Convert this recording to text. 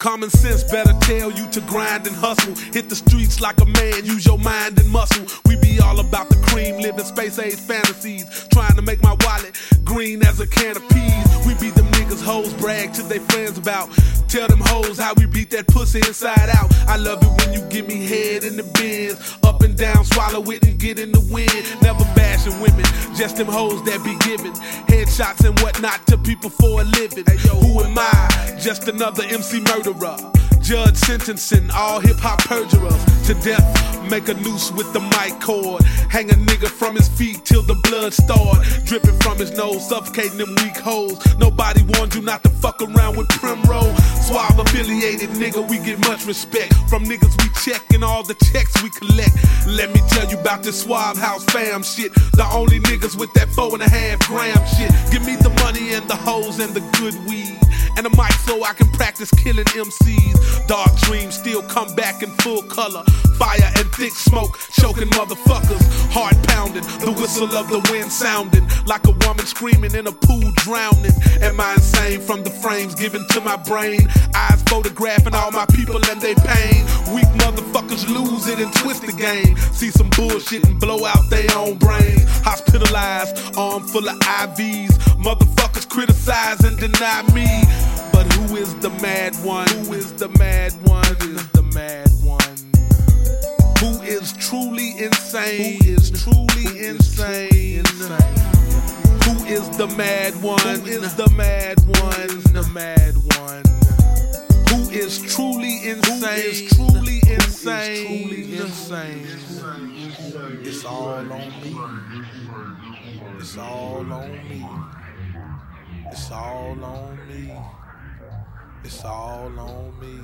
Common sense better tell you to grind and hustle. Hit the streets like a man, use your mind and muscle. We be all about the cream, living space age fantasies. Trying to make my wallet green as a can of peas. We be them niggas hoes, brag to their friends about. Tell them hoes how we beat that pussy inside out. I love it when you give me head in the Benz. Up and down, swallow it and get in the wind. Never bashing women, just them hoes that be giving headshots and whatnot to people for a living. Hey, yo, who am I? Just another MC murderer. Judge sentencing all hip hop perjurers to death. Make a noose with the mic cord. Hang a nigga from his feet till the blood start dripping from his nose, suffocating them weak hoes. Nobody warned you not to fuck around with Primrose. Suave affiliated nigga, we get much respect from niggas we check and all the checks we collect. Let me tell you about this Suave House fam shit. The only niggas with that four and a half gram and the good weed and a mic so I can practice killing MCs. Dark dreams still come back in full color. Fire and thick smoke, choking motherfuckers. Heart pounding, the whistle of the wind sounding like a woman screaming in a pool drowning. Am I insane from the frames given to my brain? Eyes photographing all my people and their pain. Weak motherfuckers lose it and twist the game. See some bullshit and blow out their own brains. Hospitalized, arm full of IVs. Motherfuckers criticize and deny me. But who is the mad one? Who is the mad one? Who is the mad one? Who is truly insane? Who is truly insane? Who is the mad one? Who is the mad one? The mad one. Who is truly insane? Who is truly insane? Truly insane. It's all on me. It's all on me. It's all on me. It's all on me.